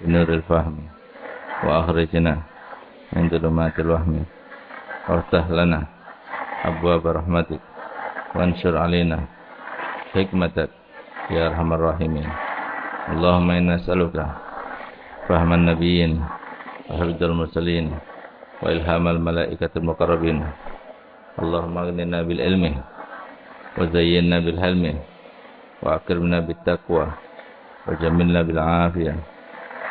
بنور الفهم وأخرجنا من ظلمات الوهم وافتح لنا أبواب رحمتك وانشر علينا حكمتك يا أرحم الراحمين اللهم إنا نسألك فهم النبيين وحفظ المرسلين وإلهام الملائكة المقربين اللهم اغننا بالعلم وزينا بالحلم وأكرمنا بالتقوى وجملنا بالعافية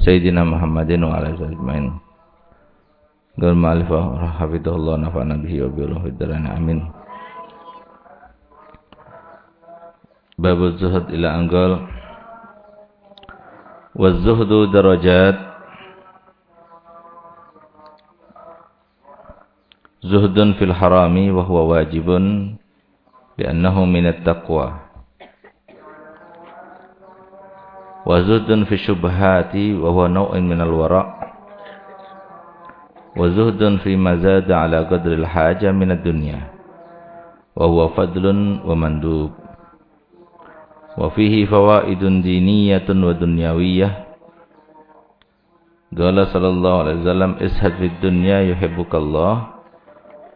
سيدنا محمد وعلى آله أجمعين قال المؤلف حفظه الله نفعنا به وبيله في الدارين آمين باب الزهد إلى أن قال والزهد درجات زهد في الحرام وهو واجب لأنه من التقوى وزهد في الشبهات وهو نوع من الوراء. وزهد فيما زاد على قدر الحاجة من الدنيا. وهو فضل ومندوب. وفيه فوائد دينية ودنيوية. قال صلى الله عليه وسلم اسهد في الدنيا يحبك الله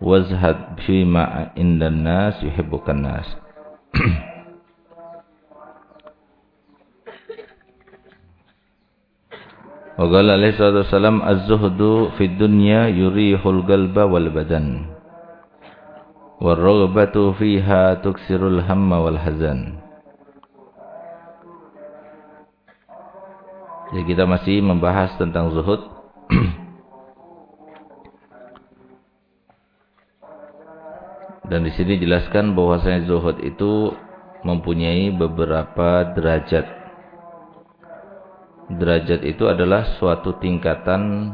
وازهد فيما عند الناس يحبك الناس. وقال عليه الصلاة والسلام الزهد في الدنيا يريح القلب والبدن والرغبة فيها تكسر الهم والحزن Jadi kita masih membahas tentang zuhud. Dan di sini jelaskan bahwasanya zuhud itu mempunyai beberapa derajat. Derajat itu adalah suatu tingkatan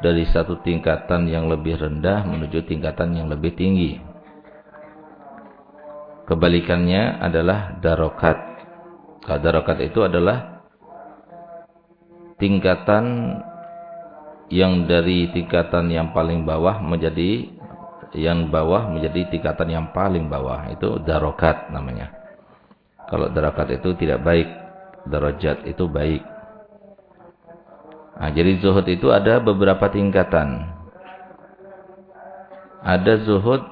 dari satu tingkatan yang lebih rendah menuju tingkatan yang lebih tinggi. Kebalikannya adalah darokat. Darokat itu adalah tingkatan yang dari tingkatan yang paling bawah menjadi yang bawah menjadi tingkatan yang paling bawah itu darokat namanya kalau darokat itu tidak baik darajat itu baik. Nah, jadi zuhud itu ada beberapa tingkatan. Ada zuhud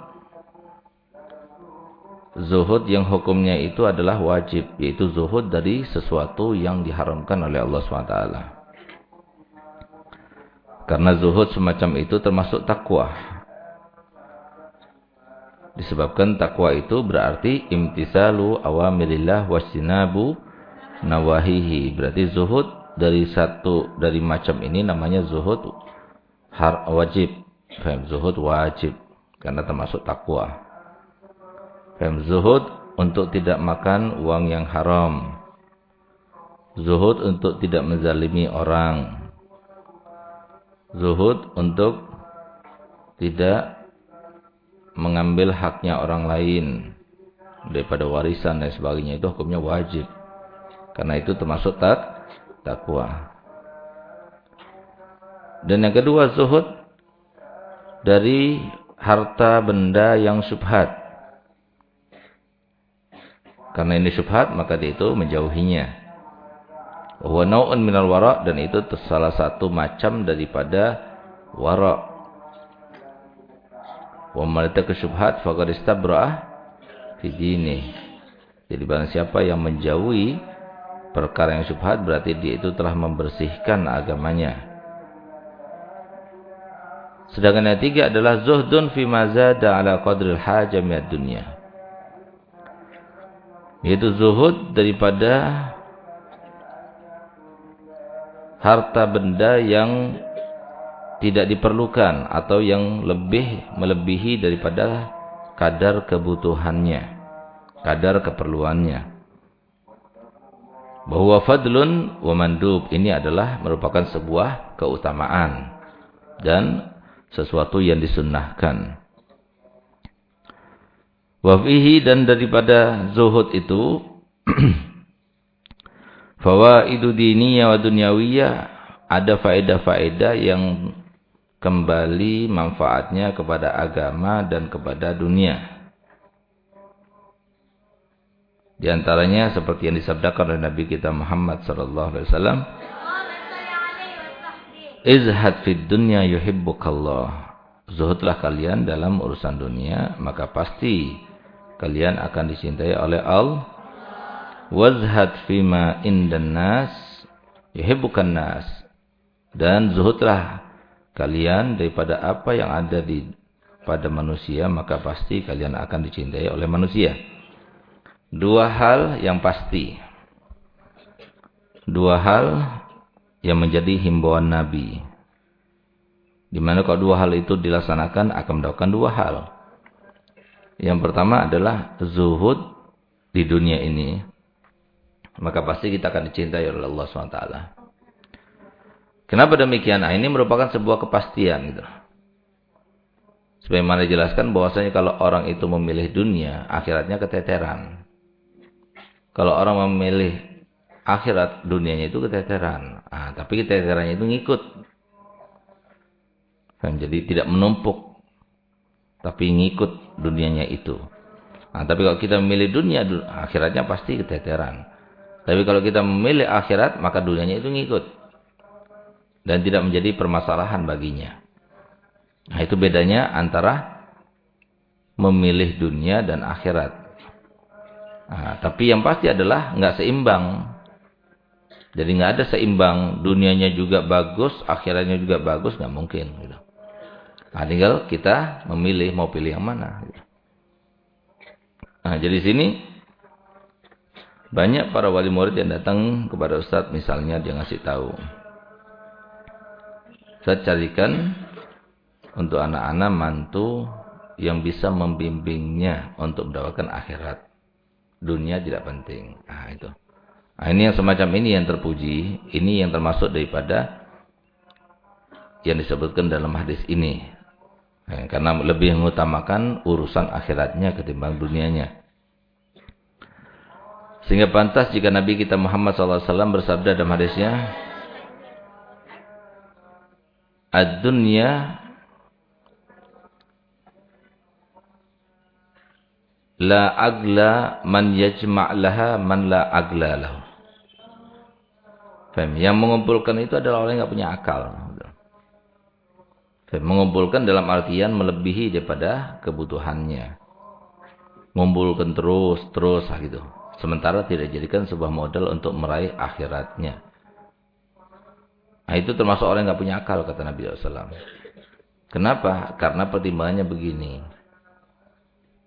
zuhud yang hukumnya itu adalah wajib yaitu zuhud dari sesuatu yang diharamkan oleh Allah SWT karena zuhud semacam itu termasuk takwa. Disebabkan takwa itu berarti imtisalu awamirillah wasinabu nawahihi. Berarti zuhud dari satu dari macam ini namanya zuhud har wajib. Faham zuhud wajib karena termasuk takwa. Faham zuhud untuk tidak makan uang yang haram. Zuhud untuk tidak menzalimi orang zuhud untuk tidak mengambil haknya orang lain daripada warisan dan sebagainya itu hukumnya wajib. Karena itu termasuk tak takwa. Dan yang kedua zuhud dari harta benda yang subhat. Karena ini subhat maka dia itu menjauhinya. Wa nau'un minal wara' dan itu salah satu macam daripada wara'. Wa ke syubhat faqad istabra'ah fi dini. Jadi barang siapa yang menjauhi perkara yang syubhat berarti dia itu telah membersihkan agamanya. Sedangkan yang tiga adalah zuhdun fi mazada ala qadril hajam dunya. Yaitu zuhud daripada harta benda yang tidak diperlukan atau yang lebih melebihi daripada kadar kebutuhannya, kadar keperluannya. Bahwa fadlun wa mandub ini adalah merupakan sebuah keutamaan dan sesuatu yang disunnahkan. Wafihi dan daripada zuhud itu fawaidu diniyah wa dunyawiyah ada faedah-faedah yang kembali manfaatnya kepada agama dan kepada dunia. Di antaranya seperti yang disabdakan oleh Nabi kita Muhammad sallallahu alaihi wasallam, "Izhad fid dunya yuhibbukallah." Zuhudlah kalian dalam urusan dunia, maka pasti kalian akan dicintai oleh Allah. Wazhad fima indan nas yuhibbukan nas. Dan zuhudlah kalian daripada apa yang ada di pada manusia, maka pasti kalian akan dicintai oleh manusia. Dua hal yang pasti. Dua hal yang menjadi himbauan Nabi. Di mana kalau dua hal itu dilaksanakan akan mendapatkan dua hal. Yang pertama adalah zuhud di dunia ini. Maka pasti kita akan dicintai oleh Allah SWT. Kenapa demikian? Nah, ini merupakan sebuah kepastian. Gitu. Sebagaimana dijelaskan bahwasanya kalau orang itu memilih dunia, akhiratnya keteteran. Kalau orang memilih akhirat dunianya itu keteteran. Ah, tapi keteterannya itu ngikut. Kan jadi tidak menumpuk. Tapi ngikut dunianya itu. Nah, tapi kalau kita memilih dunia, akhiratnya pasti keteteran. Tapi kalau kita memilih akhirat, maka dunianya itu ngikut. Dan tidak menjadi permasalahan baginya. Nah, itu bedanya antara memilih dunia dan akhirat. Nah, tapi yang pasti adalah nggak seimbang. Jadi nggak ada seimbang, dunianya juga bagus, akhiratnya juga bagus, nggak mungkin. Gitu. Nah, tinggal kita memilih mau pilih yang mana. Gitu. Nah, jadi sini banyak para wali murid yang datang kepada Ustadz, misalnya dia ngasih tahu. Saya carikan untuk anak-anak mantu yang bisa membimbingnya untuk mendapatkan akhirat dunia tidak penting. Nah, itu. Nah, ini yang semacam ini yang terpuji, ini yang termasuk daripada yang disebutkan dalam hadis ini. Nah, karena lebih mengutamakan urusan akhiratnya ketimbang dunianya. Sehingga pantas jika Nabi kita Muhammad SAW bersabda dalam hadisnya, Ad-dunya la agla man yajma' laha man la agla lahu. Fem, Yang mengumpulkan itu adalah orang yang tidak punya akal. Fem, Mengumpulkan dalam artian melebihi daripada kebutuhannya. Mengumpulkan terus, terus gitu. Sementara tidak jadikan sebuah modal untuk meraih akhiratnya. Nah itu termasuk orang yang tidak punya akal kata Nabi SAW. Kenapa? Karena pertimbangannya begini.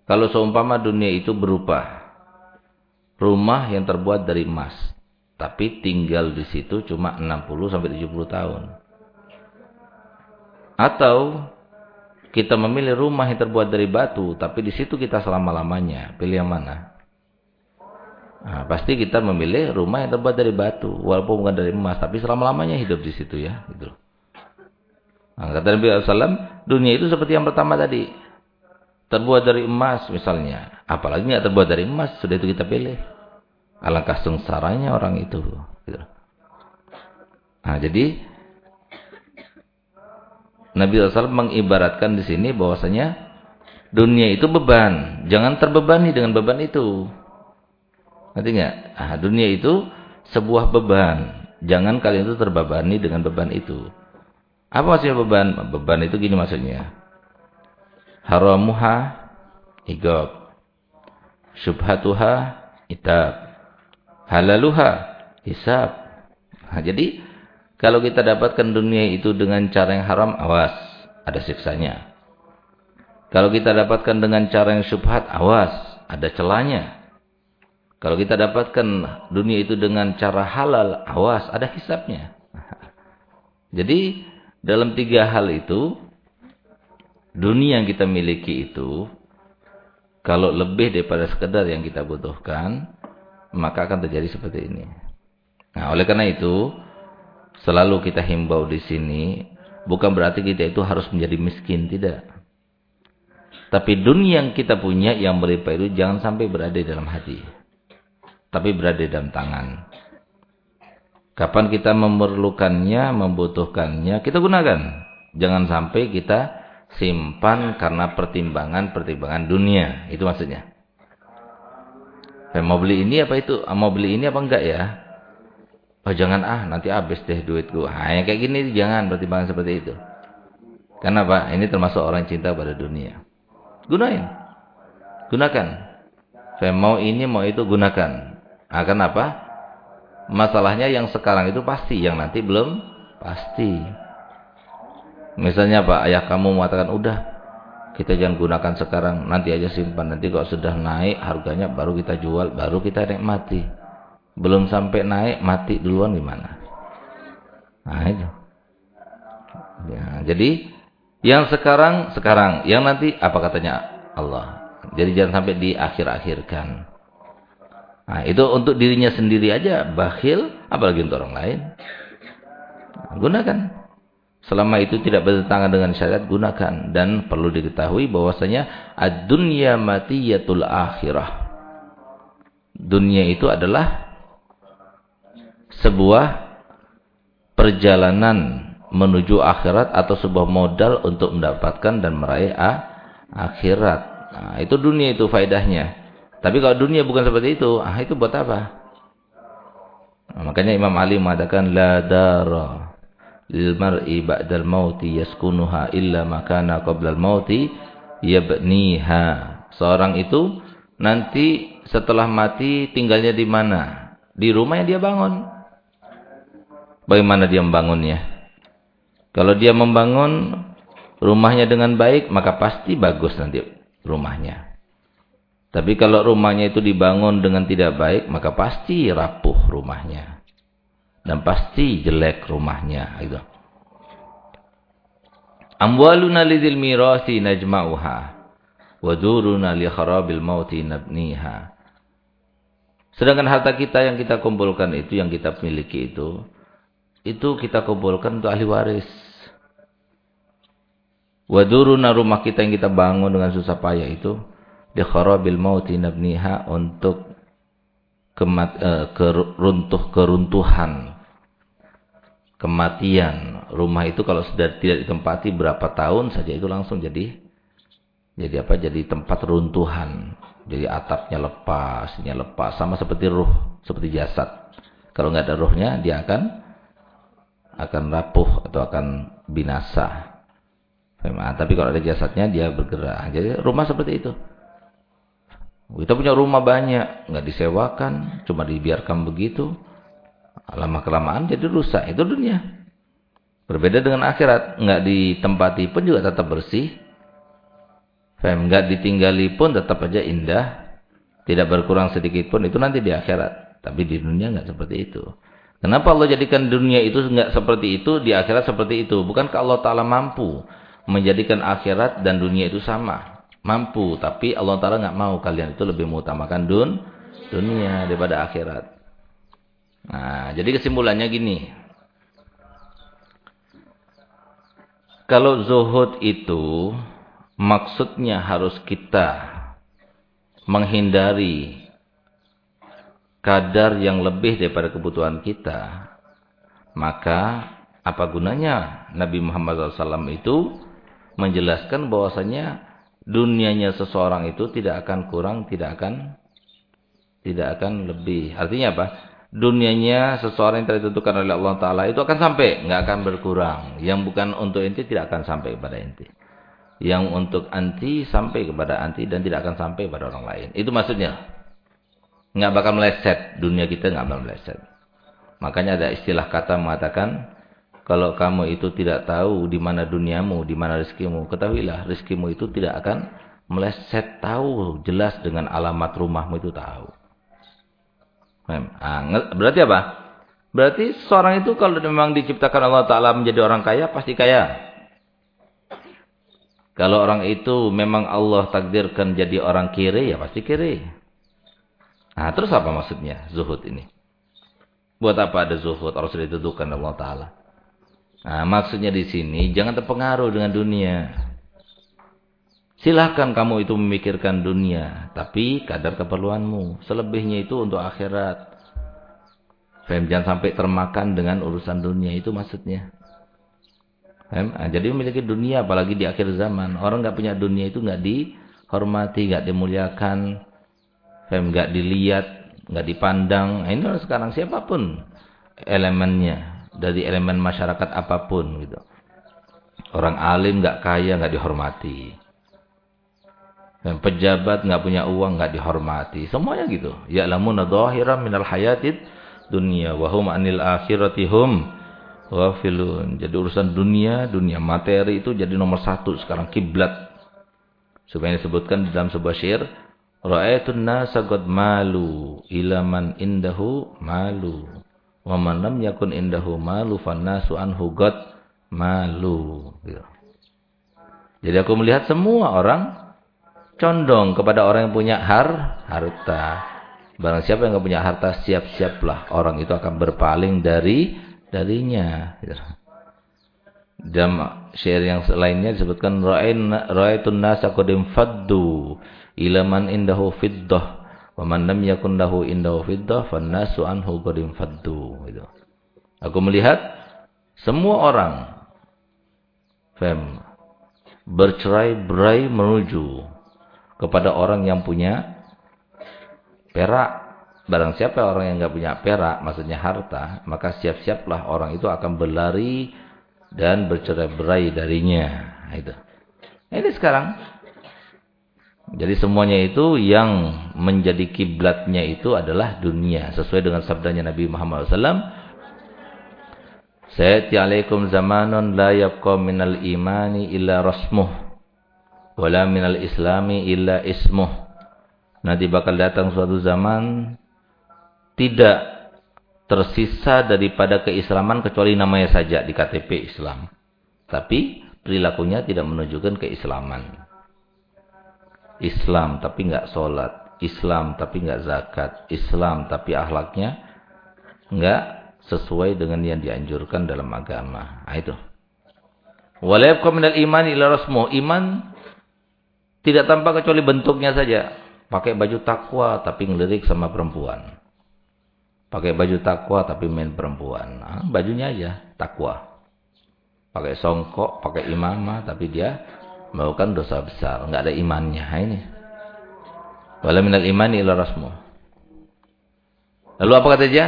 Kalau seumpama dunia itu berupa rumah yang terbuat dari emas, tapi tinggal di situ cuma 60 sampai 70 tahun. Atau kita memilih rumah yang terbuat dari batu, tapi di situ kita selama-lamanya. Pilih yang mana? Nah, pasti kita memilih rumah yang terbuat dari batu, walaupun bukan dari emas, tapi selama-lamanya hidup di situ ya. Gitu. Nah, kata Nabi SAW, dunia itu seperti yang pertama tadi terbuat dari emas misalnya. Apalagi nggak terbuat dari emas, sudah itu kita pilih. Alangkah sengsaranya orang itu. Gitu. Nah, jadi Nabi SAW mengibaratkan di sini bahwasanya dunia itu beban, jangan terbebani dengan beban itu. Nanti nggak? Ah, dunia itu sebuah beban, jangan kalian itu terbebani dengan beban itu. Apa maksudnya beban? Beban itu gini maksudnya haramuha igab. Subhatuha itab. Halaluha hisab. Nah, jadi kalau kita dapatkan dunia itu dengan cara yang haram awas ada siksanya. Kalau kita dapatkan dengan cara yang subhat awas ada celanya kalau kita dapatkan dunia itu dengan cara halal awas ada hisapnya jadi dalam tiga hal itu dunia yang kita miliki itu kalau lebih daripada sekedar yang kita butuhkan maka akan terjadi seperti ini Nah, oleh karena itu selalu kita himbau di sini bukan berarti kita itu harus menjadi miskin, tidak. Tapi dunia yang kita punya yang berlimpah itu jangan sampai berada dalam hati. Tapi berada dalam tangan. Kapan kita memerlukannya, membutuhkannya, kita gunakan. Jangan sampai kita simpan karena pertimbangan-pertimbangan dunia. Itu maksudnya. Eh, mau beli ini apa itu? Ah, mau beli ini apa enggak ya? Oh jangan ah, nanti habis deh duitku. Ah, yang kayak gini jangan pertimbangan seperti itu. Kenapa? Ini termasuk orang cinta pada dunia. Gunain. Gunakan. Saya mau ini, mau itu, gunakan. Akan apa? Masalahnya yang sekarang itu pasti, yang nanti belum pasti. Misalnya Pak, ayah kamu mengatakan, udah kita jangan gunakan sekarang, nanti aja simpan. Nanti kalau sudah naik harganya baru kita jual, baru kita nikmati. Belum sampai naik, mati duluan gimana? Nah itu. Ya, jadi yang sekarang, sekarang. Yang nanti, apa katanya Allah? Jadi jangan sampai di akhir-akhirkan. Nah, itu untuk dirinya sendiri aja bakhil, apalagi untuk orang lain. Gunakan. Selama itu tidak bertentangan dengan syariat, gunakan. Dan perlu diketahui bahwasanya ad-dunya matiyatul akhirah. Dunia itu adalah sebuah perjalanan menuju akhirat atau sebuah modal untuk mendapatkan dan meraih akhirat. Nah, itu dunia itu faedahnya. Tapi kalau dunia bukan seperti itu, ah itu buat apa? Nah, makanya Imam Ali mengatakan la dara lil mar'i ba'dal mauti yaskunuha illa makana qabla al mauti yabniha. Seorang itu nanti setelah mati tinggalnya di mana? Di rumah yang dia bangun. Bagaimana dia membangunnya? Kalau dia membangun rumahnya dengan baik, maka pasti bagus nanti rumahnya. Tapi kalau rumahnya itu dibangun dengan tidak baik, maka pasti rapuh rumahnya. Dan pasti jelek rumahnya. Gitu. Amwaluna lidil mirasi najma'uha. Waduruna li kharabil mauti nabniha. Sedangkan harta kita yang kita kumpulkan itu, yang kita miliki itu, itu kita kumpulkan untuk ahli waris. Waduruna rumah kita yang kita bangun dengan susah payah itu, di kharabil mauti nabniha untuk kemat, uh, keruntuh keruntuhan kematian. Rumah itu kalau sudah tidak ditempati berapa tahun saja itu langsung jadi jadi apa? Jadi tempat runtuhan. Jadi atapnya lepas nya lepas. Sama seperti ruh seperti jasad. Kalau nggak ada ruhnya dia akan akan rapuh atau akan binasa. Tapi kalau ada jasadnya dia bergerak. Jadi rumah seperti itu. Kita punya rumah banyak, nggak disewakan, cuma dibiarkan begitu. Lama kelamaan jadi rusak. Itu dunia. Berbeda dengan akhirat, nggak ditempati pun juga tetap bersih. Fem nggak ditinggali pun tetap aja indah. Tidak berkurang sedikit pun itu nanti di akhirat. Tapi di dunia nggak seperti itu. Kenapa Allah jadikan dunia itu nggak seperti itu, di akhirat seperti itu? Bukankah Allah Taala mampu menjadikan akhirat dan dunia itu sama? mampu tapi Allah Taala nggak mau kalian itu lebih mengutamakan dun dunia daripada akhirat. Nah, jadi kesimpulannya gini. Kalau zuhud itu maksudnya harus kita menghindari kadar yang lebih daripada kebutuhan kita, maka apa gunanya Nabi Muhammad SAW itu menjelaskan bahwasanya dunianya seseorang itu tidak akan kurang, tidak akan tidak akan lebih. Artinya apa? Dunianya seseorang yang telah ditentukan oleh Allah Ta'ala itu akan sampai, nggak akan berkurang. Yang bukan untuk inti tidak akan sampai kepada inti. Yang untuk anti sampai kepada anti dan tidak akan sampai kepada orang lain. Itu maksudnya. Nggak bakal meleset. Dunia kita nggak bakal meleset. Makanya ada istilah kata mengatakan kalau kamu itu tidak tahu di mana duniamu, di mana rezekimu, ketahuilah rezekimu itu tidak akan meleset tahu jelas dengan alamat rumahmu itu tahu. Nah, berarti apa? Berarti seorang itu kalau memang diciptakan Allah Ta'ala menjadi orang kaya, pasti kaya. Kalau orang itu memang Allah takdirkan jadi orang kiri, ya pasti kiri. Nah, terus apa maksudnya zuhud ini? Buat apa ada zuhud? Harus ditentukan Allah Ta'ala. Nah, maksudnya di sini jangan terpengaruh dengan dunia. Silahkan kamu itu memikirkan dunia, tapi kadar keperluanmu. Selebihnya itu untuk akhirat. Fem, jangan sampai termakan dengan urusan dunia itu maksudnya. Fem, nah, jadi memiliki dunia apalagi di akhir zaman. Orang nggak punya dunia itu nggak dihormati, nggak dimuliakan, Fem, nggak dilihat, nggak dipandang. Nah, ini sekarang siapa pun elemennya dari elemen masyarakat apa pun gitu. Orang alim nggak kaya nggak dihormati. Pejabat nggak punya uang nggak dihormati. Semuanya gitu. Ya lamun dhahiran minal hayatid dunia wahum anil akhirati hum ghafilun. Jadi urusan dunia, dunia materi itu jadi nomor satu sekarang kiblat. Supaya disebutkan di dalam sebuah syair, Ra'aitun nasa qad malu ila man indahu malu. Wa man lam yakun indahu malu fannasu anhu qad malu. Gitu. Jadi aku melihat semua orang condong kepada orang yang punya har harta. Barang siapa yang enggak punya harta, siap-siaplah orang itu akan berpaling dari darinya. Dalam syair yang lainnya disebutkan ra'aitun nasa qadim faddu ila man indahu fiddah wa man lam yakun lahu indahu fiddah fannasu anhu qadim faddu gitu. Aku melihat semua orang fem bercerai-berai menuju kepada orang yang punya perak. Barang siapa orang yang enggak punya perak, maksudnya harta, maka siap-siaplah orang itu akan berlari dan bercerai-berai darinya. Nah, itu. Nah, ini sekarang. Jadi semuanya itu yang menjadi kiblatnya itu adalah dunia. Sesuai dengan sabdanya Nabi Muhammad SAW. Sayati alaikum zamanun la yabqa minal imani illa rasmuh. Wala minal islami illa ismuh. Nanti bakal datang suatu zaman tidak tersisa daripada keislaman kecuali namanya saja di KTP Islam. Tapi perilakunya tidak menunjukkan keislaman. Islam tapi enggak sholat. Islam tapi enggak zakat. Islam tapi akhlaknya enggak sesuai dengan yang dianjurkan dalam agama. Nah, itu. Walayabqa minal iman ila rasmu. Iman tidak tampak kecuali bentuknya saja. Pakai baju takwa tapi ngelirik sama perempuan. Pakai baju takwa tapi main perempuan. Nah, bajunya aja takwa. Pakai songkok, pakai imamah tapi dia melakukan dosa besar. Enggak ada imannya. Nah, ini. Wala minal imani ila rasmu. Lalu apa kata dia?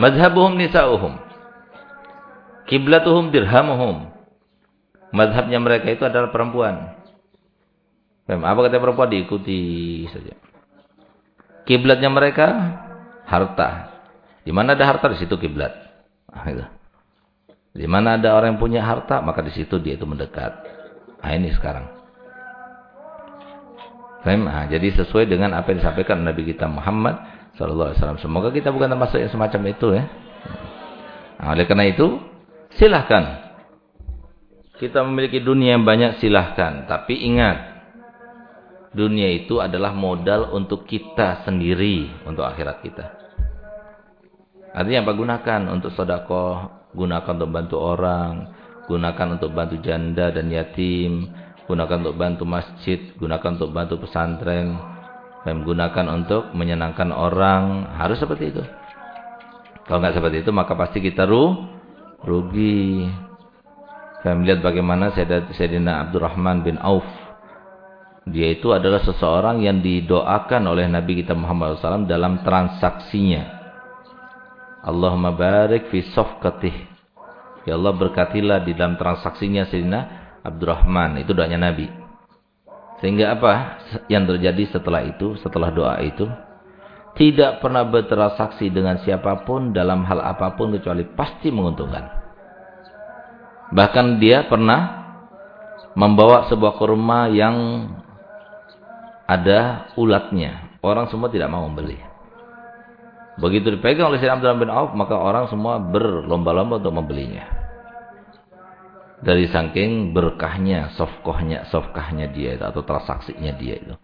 Madhabuhum nisa'uhum. Kiblatuhum dirhamuhum. Madhabnya mereka itu adalah perempuan. Apa kata perempuan diikuti saja. Kiblatnya mereka harta. Di mana ada harta di situ kiblat. Nah, gitu. Di mana ada orang yang punya harta maka di situ dia itu mendekat. Nah ini sekarang. Nah, jadi sesuai dengan apa yang disampaikan Nabi kita Muhammad sallallahu alaihi wasallam. Semoga kita bukan termasuk yang semacam itu ya. Nah, oleh karena itu silahkan kita memiliki dunia yang banyak silahkan. Tapi ingat dunia itu adalah modal untuk kita sendiri, untuk akhirat kita. Artinya apa? Gunakan untuk sodakoh, gunakan untuk bantu orang, gunakan untuk bantu janda dan yatim, gunakan untuk bantu masjid, gunakan untuk bantu pesantren, dan gunakan untuk menyenangkan orang. Harus seperti itu. Kalau nggak seperti itu, maka pasti kita ru rugi. Saya melihat bagaimana Sayyidina Abdurrahman bin Auf dia itu adalah seseorang yang didoakan oleh Nabi kita Muhammad SAW dalam transaksinya. Allahumma barik fi sofkatih. Ya Allah berkatilah di dalam transaksinya Sayyidina Abdurrahman. Itu doanya Nabi. Sehingga apa yang terjadi setelah itu, setelah doa itu? Tidak pernah bertransaksi dengan siapa pun dalam hal apa pun kecuali pasti menguntungkan. Bahkan dia pernah membawa sebuah kurma yang ada ulatnya. Orang semua tidak mau membeli. Begitu dipegang oleh Sayyidina Abdullah bin Auf, maka orang semua berlomba-lomba untuk membelinya. Dari saking berkahnya, sofkohnya, sofkahnya dia itu, atau transaksinya dia itu.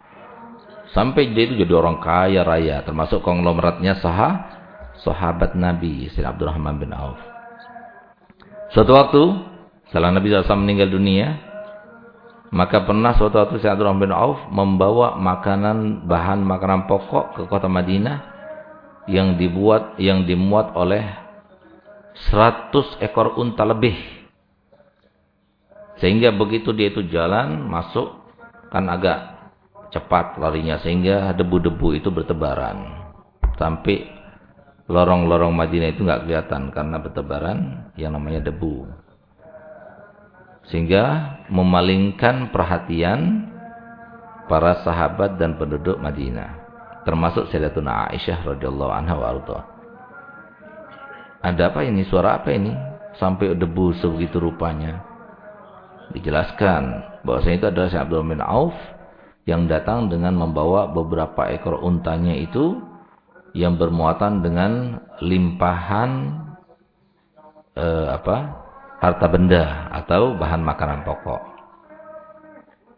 Sampai dia itu jadi orang kaya raya, termasuk konglomeratnya sah, sahabat Nabi Sayyidina Abdurrahman bin Auf. Suatu waktu setelah Nabi SAW meninggal dunia, maka pernah suatu waktu Abdurrahman bin Auf membawa makanan bahan makanan pokok ke kota Madinah yang dibuat yang dimuat oleh 100 ekor unta lebih. Sehingga begitu dia itu jalan masuk kan agak cepat larinya sehingga debu-debu itu bertebaran sampai lorong-lorong Madinah itu nggak kelihatan karena bertebaran yang namanya debu sehingga memalingkan perhatian para sahabat dan penduduk Madinah. Termasuk Sayyidatuna Aisyah radhiyallahu anha wa ada apa ini? Suara apa ini? Sampai debu sebegitu rupanya. Dijelaskan bahwasanya itu adalah Syekh Abdul bin Auf yang datang dengan membawa beberapa ekor untanya itu yang bermuatan dengan limpahan eh, apa harta benda atau bahan makanan pokok.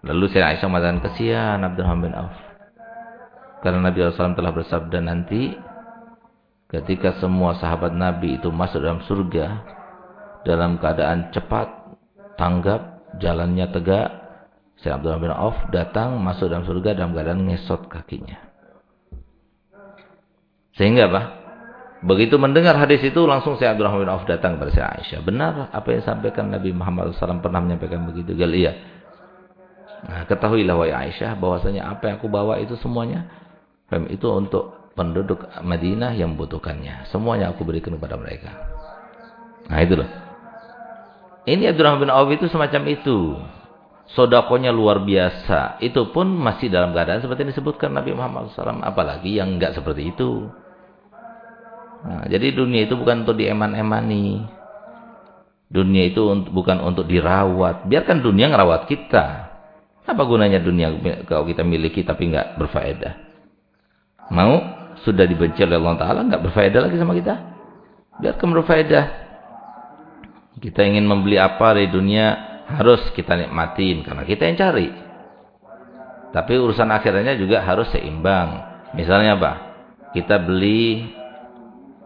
Lalu saya Aisyah mengatakan kesian Abdurrahman bin Auf. Karena Nabi SAW telah bersabda nanti ketika semua sahabat Nabi itu masuk dalam surga dalam keadaan cepat, tanggap, jalannya tegak, Sayyidina Abdullah bin Auf datang masuk dalam surga dalam keadaan ngesot kakinya. Sehingga apa? Begitu mendengar hadis itu langsung Sayyidina Abdullah bin Auf datang kepada Sayyidina Aisyah. Benar apa yang disampaikan Nabi Muhammad SAW pernah menyampaikan begitu? Gal iya. Nah, ketahuilah wahai Aisyah bahwasanya apa yang aku bawa itu semuanya itu untuk penduduk Madinah yang membutuhkannya. Semuanya aku berikan kepada mereka. Nah, itu loh. Ini Abdurrahman bin Auf itu semacam itu sodakonya luar biasa. Itu pun masih dalam keadaan seperti yang disebutkan Nabi Muhammad SAW. Apalagi yang enggak seperti itu. Nah, jadi dunia itu bukan untuk dieman-emani. Dunia itu bukan untuk dirawat. Biarkan dunia ngerawat kita. Apa gunanya dunia kalau kita miliki tapi enggak berfaedah? Mau? Sudah dibenci oleh Allah Ta'ala enggak berfaedah lagi sama kita? Biarkan berfaedah. Kita ingin membeli apa dari dunia harus kita nikmatin karena kita yang cari. Tapi urusan akhirnya juga harus seimbang. Misalnya apa? Kita beli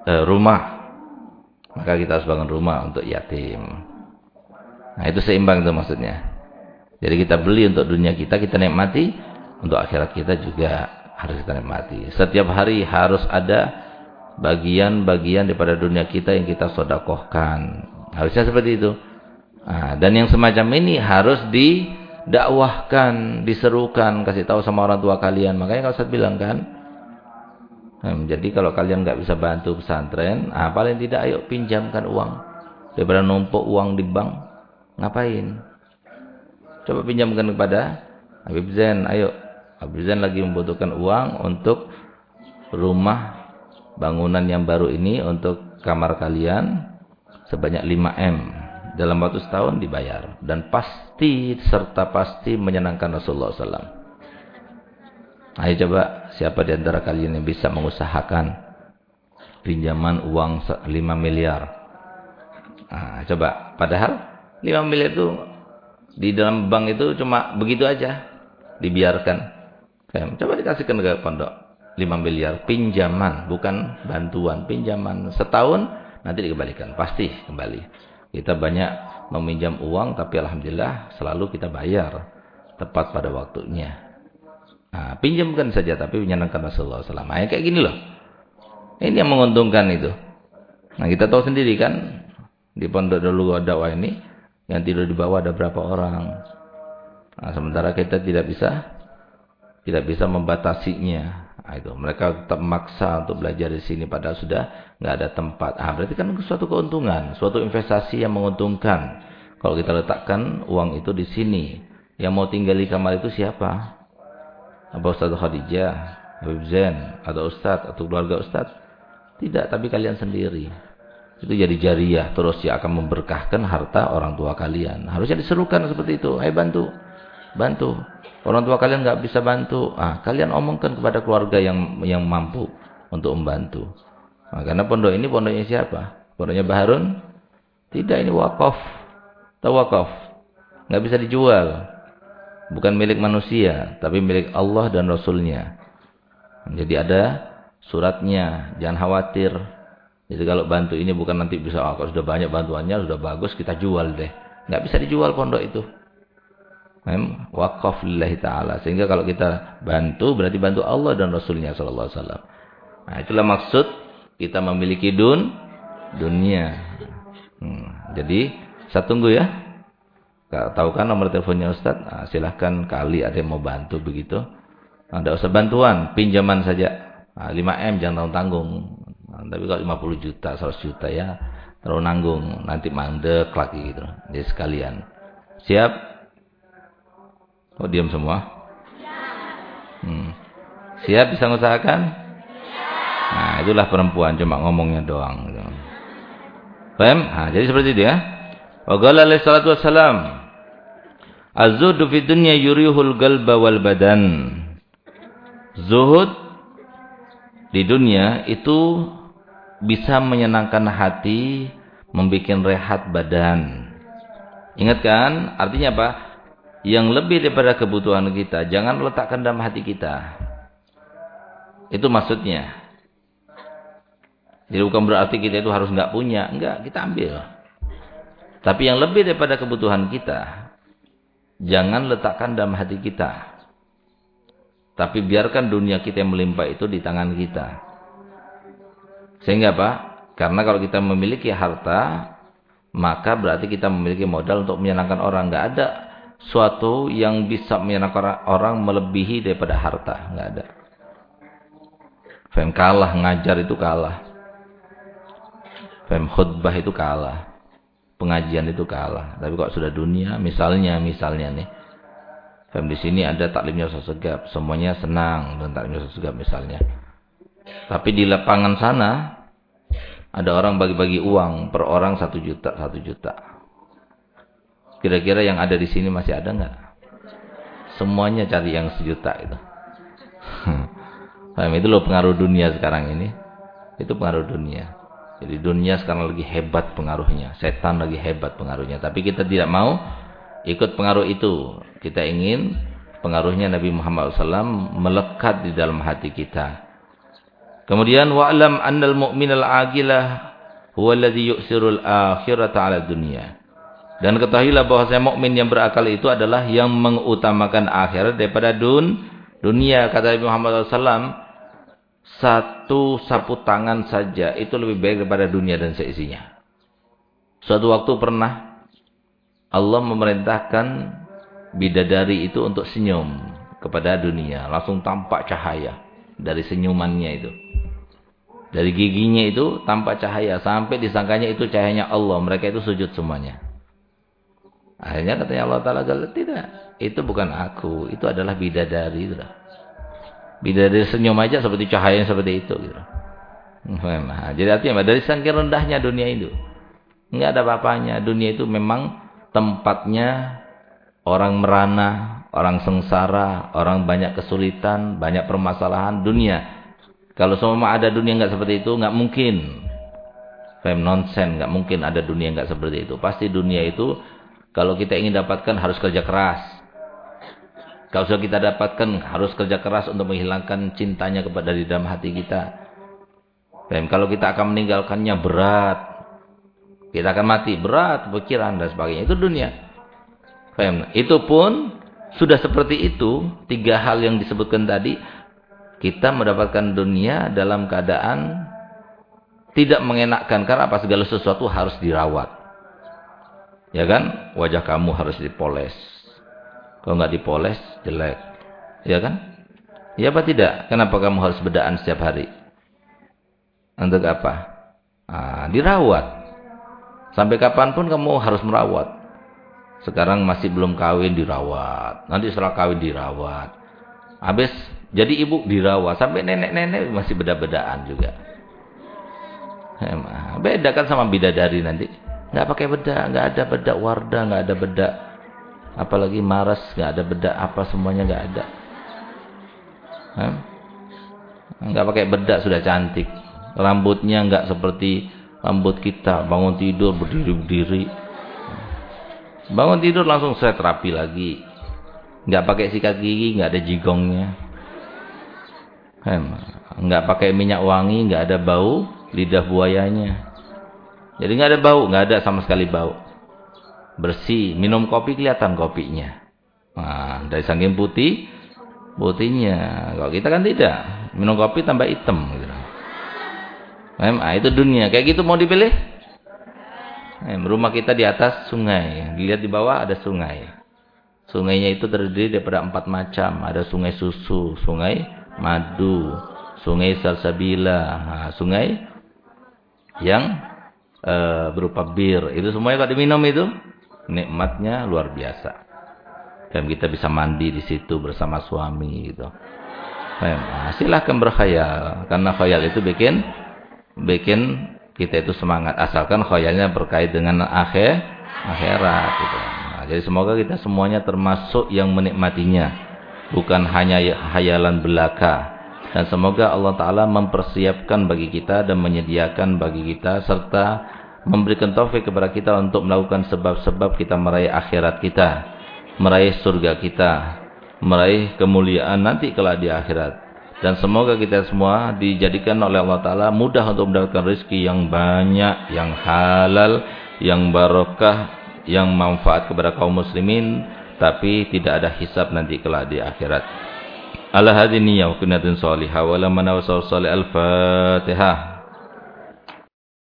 e, rumah. Maka kita harus bangun rumah untuk yatim. Nah, itu seimbang itu maksudnya. Jadi kita beli untuk dunia kita, kita nikmati. Untuk akhirat kita juga harus kita nikmati. Setiap hari harus ada bagian-bagian daripada dunia kita yang kita sodakohkan. Harusnya seperti itu. Nah, dan yang semacam ini harus didakwahkan, diserukan, kasih tahu sama orang tua kalian. Makanya kalau saya bilang kan, hmm, jadi kalau kalian nggak bisa bantu pesantren, ah, paling tidak ayo pinjamkan uang. Daripada numpuk uang di bank, ngapain? Coba pinjamkan kepada Habib Zain, ayo. Habib Zain lagi membutuhkan uang untuk rumah bangunan yang baru ini untuk kamar kalian sebanyak 5M dalam waktu setahun dibayar dan pasti serta pasti menyenangkan Rasulullah SAW. Ayo coba siapa di antara kalian yang bisa mengusahakan pinjaman uang 5 miliar. Nah, coba padahal 5 miliar itu di dalam bank itu cuma begitu aja dibiarkan. Coba dikasihkan ke pondok 5 miliar pinjaman bukan bantuan pinjaman setahun nanti dikembalikan pasti kembali. Kita banyak meminjam uang tapi alhamdulillah selalu kita bayar tepat pada waktunya. Nah, pinjamkan saja tapi menyenangkan Rasulullah SAW. Nah, kayak gini loh. Ini yang menguntungkan itu. Nah, kita tahu sendiri kan di pondok dulu dakwah ini yang tidur di bawah ada berapa orang. Nah, sementara kita tidak bisa tidak bisa membatasinya. Nah, itu mereka tetap maksa untuk belajar di sini padahal sudah nggak ada tempat. Ah berarti kan suatu keuntungan, suatu investasi yang menguntungkan. Kalau kita letakkan uang itu di sini, yang mau tinggal di kamar itu siapa? Apa Ustaz Khadijah, Habib Zain, atau Ustaz atau keluarga Ustaz? Tidak, tapi kalian sendiri. Itu jadi jariah terus ya akan memberkahkan harta orang tua kalian. Harusnya diserukan seperti itu. Ayo bantu. Bantu. Orang tua kalian nggak bisa bantu, ah kalian omongkan kepada keluarga yang yang mampu untuk membantu. Nah, karena pondok ini pondoknya siapa? Pondoknya Baharun? Tidak, ini wakaf. Tahu wakaf? Nggak bisa dijual. Bukan milik manusia, tapi milik Allah dan Rasulnya. Jadi ada suratnya, jangan khawatir. Jadi kalau bantu ini bukan nanti bisa, oh, kalau sudah banyak bantuannya, sudah bagus, kita jual deh. Nggak bisa dijual pondok itu. Wakaf lillahi ta'ala. Sehingga kalau kita bantu, berarti bantu Allah dan Rasulnya Sallallahu Alaihi Wasallam. Nah itulah maksud kita memiliki dun, dunia. Hmm. Jadi, saya tunggu ya. Tahu kan nomor teleponnya Ustaz? Nah, silahkan kali ada yang mau bantu begitu. Nah, tidak usah bantuan, pinjaman saja. Nah, 5M jangan tanggung-tanggung. Nah, tapi kalau 50 juta, 100 juta ya terlalu nanggung. Nanti mandek lagi gitu. Jadi sekalian. Siap? Oh diam semua? Hmm. Siap bisa mengusahakan? Nah itulah perempuan cuma ngomongnya doang. Gitu. Nah, jadi seperti itu ya. Wa qala alaihi salatu wassalam Az-zuhdu fi dunya yurihul galba wal badan. Zuhud di dunia itu bisa menyenangkan hati, membuat rehat badan. Ingat kan? Artinya apa? Yang lebih daripada kebutuhan kita, jangan letakkan dalam hati kita. Itu maksudnya. Jadi bukan berarti kita itu harus nggak punya. Enggak, kita ambil. Tapi yang lebih daripada kebutuhan kita, jangan letakkan dalam hati kita. Tapi biarkan dunia kita yang melimpah itu di tangan kita. Sehingga apa? Karena kalau kita memiliki harta, maka berarti kita memiliki modal untuk menyenangkan orang. Enggak ada suatu yang bisa menyenangkan orang melebihi daripada harta. Enggak ada. Fem kalah, ngajar itu kalah. Fem khutbah itu kalah. Pengajian itu kalah. Tapi kok sudah dunia, misalnya, misalnya nih. Fem di sini ada taklimnya sesegap. Semuanya senang dengan taklimnya sesegap misalnya. Tapi di lapangan sana ada orang bagi-bagi uang per orang satu juta, satu juta. Kira-kira yang ada di sini masih ada nggak? Semuanya cari yang sejuta itu. Paham itu loh pengaruh dunia sekarang ini. Itu pengaruh dunia. Jadi dunia sekarang lagi hebat pengaruhnya. Setan lagi hebat pengaruhnya. Tapi kita tidak mau ikut pengaruh itu. Kita ingin pengaruhnya Nabi Muhammad SAW melekat di dalam hati kita. Kemudian wa'lam annal mu'minal agilah huwa alladhi yu'sirul akhirata 'ala dunya. Dan ketahuilah bahwa saya mukmin yang berakal itu adalah yang mengutamakan akhirat daripada dun dunia kata Nabi Muhammad SAW satu sapu tangan saja itu lebih baik daripada dunia dan seisinya. Suatu waktu pernah Allah memerintahkan bidadari itu untuk senyum kepada dunia, langsung tampak cahaya dari senyumannya itu. Dari giginya itu tanpa cahaya. Sampai disangkanya itu cahayanya Allah. Mereka itu sujud semuanya. Akhirnya katanya Allah Ta'ala tidak. Itu bukan aku. Itu adalah bidadari. Gitu. Bidadari senyum aja seperti cahaya seperti itu. Gitu. Nah, jadi artinya dari saking rendahnya dunia itu. Enggak ada apa-apanya. Dunia itu memang tempatnya orang merana, orang sengsara, orang banyak kesulitan, banyak permasalahan dunia. Kalau semua ada dunia nggak seperti itu, nggak mungkin. Fem nonsen, nggak mungkin ada dunia nggak seperti itu. Pasti dunia itu kalau kita ingin dapatkan harus kerja keras. Kalau sudah kita dapatkan harus kerja keras untuk menghilangkan cintanya kepada di dalam hati kita. Fem, kalau kita akan meninggalkannya berat. Kita akan mati berat pikiran dan sebagainya. Itu dunia. Fem, itu pun sudah seperti itu. Tiga hal yang disebutkan tadi kita mendapatkan dunia dalam keadaan tidak mengenakkan karena apa segala sesuatu harus dirawat. Ya kan? Wajah kamu harus dipoles. Kalau nggak dipoles jelek. Ya kan? Ya apa tidak? Kenapa kamu harus bedaan setiap hari? Untuk apa? Ah, dirawat. Sampai kapan pun kamu harus merawat. Sekarang masih belum kawin dirawat. Nanti setelah kawin dirawat. Habis jadi ibu dirawat sampai nenek-nenek masih beda-bedaan juga. Beda kan sama bidadari nanti. Nggak pakai beda, nggak ada beda warda, nggak ada beda. Apalagi maras, nggak ada beda apa semuanya nggak ada. Nggak pakai beda sudah cantik. Rambutnya nggak seperti rambut kita bangun tidur berdiri-berdiri. Bangun tidur langsung saya terapi lagi. Nggak pakai sikat gigi, nggak ada jigongnya. Enggak pakai minyak wangi, enggak ada bau lidah buayanya. Jadi nggak ada bau, nggak ada sama sekali bau. Bersih, minum kopi kelihatan kopinya. Nah, dari saking putih, putihnya. Kalau kita kan tidak, minum kopi tambah hitam. Gitu. Nah, itu dunia. Kayak gitu mau dipilih? Rumah kita di atas sungai, dilihat di bawah ada sungai. Sungainya itu terdiri daripada empat macam. Ada sungai susu, sungai madu, sungai salsabila, nah, sungai yang e, berupa bir. Itu semuanya kalau diminum itu nikmatnya luar biasa. Dan kita bisa mandi di situ bersama suami gitu. Nah, silahkan berkhayal karena khayal itu bikin bikin kita itu semangat asalkan khayalnya berkait dengan akhir akhirat gitu. Nah, jadi semoga kita semuanya termasuk yang menikmatinya bukan hanya hayalan belaka dan semoga Allah Ta'ala mempersiapkan bagi kita dan menyediakan bagi kita serta memberikan taufik kepada kita untuk melakukan sebab-sebab kita meraih akhirat kita, meraih surga kita, meraih kemuliaan nanti kelak di akhirat. Dan semoga kita semua dijadikan oleh Allah Ta'ala mudah untuk mendapatkan rezeki yang banyak, yang halal, yang barokah, yang manfaat kepada kaum muslimin, tapi tidak ada hisab nanti kelak di akhirat. ala hadhihi niyyah wa kunnatun salihah wa lamma nawsal salih al-fatihah